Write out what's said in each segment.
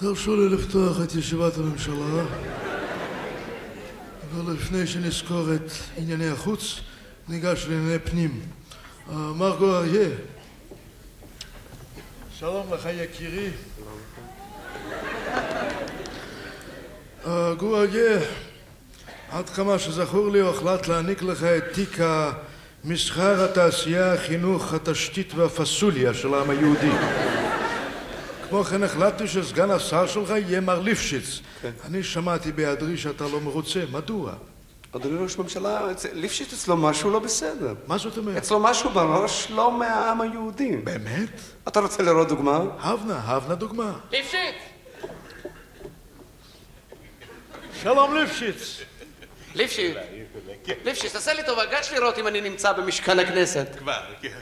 תרשו לי לפתוח את ישיבת הממשלה, ולפני שנזכור את ענייני החוץ, ניגש לענייני פנים. מרגו אריה. שלום לך יקירי. גור אריה, עד כמה שזכור לי, הוחלט להעניק לך את תיק המסחר, התעשייה, החינוך, התשתית והפסוליה של העם היהודי. כמו כן החלטתי שסגן השר שלך יהיה מר ליפשיץ. כן. אני שמעתי בהיעדרי שאתה לא מרוצה, מדוע? אדוני ראש הממשלה, ליפשיץ אצלו משהו לא בסדר. מה זאת אומרת? אצלו משהו בראש לא מהעם היהודי. באמת? אתה רוצה לראות דוגמה? הבנה, הבנה דוגמה. ליפשיץ! שלום ליפשיץ. ליפשיץ! ליפשיץ, תעשה לי טובה, גש לראות אם אני נמצא במשכן הכנסת. כבר, כן.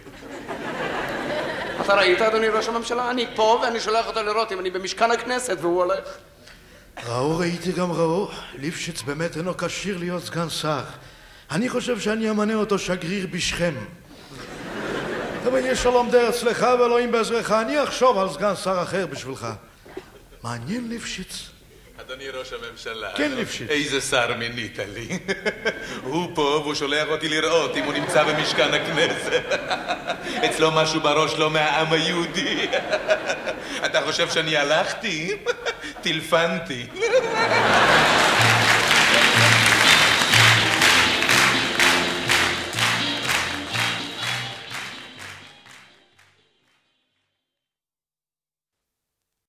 אתה ראית, אדוני ראש הממשלה? אני פה ואני שולח אותו לראות אם אני במשכן הכנסת והוא הולך. ראו ראיתי גם ראו, ליפשיץ באמת אינו כשיר להיות סגן שר. אני חושב שאני אמנה אותו שגריר בשכם. אבל יש שלום די אצלך ואלוהים בעזרך, אני אחשוב על סגן שר אחר בשבילך. מעניין ליפשיץ. אדוני ראש הממשלה. כן, ליפשיץ. איזה שר מינית לי. הוא פה והוא שולח אותי לראות אם הוא נמצא במשכן הכנסת. אצלו משהו בראש לא מהעם היהודי. אתה חושב שאני הלכתי? טילפנתי.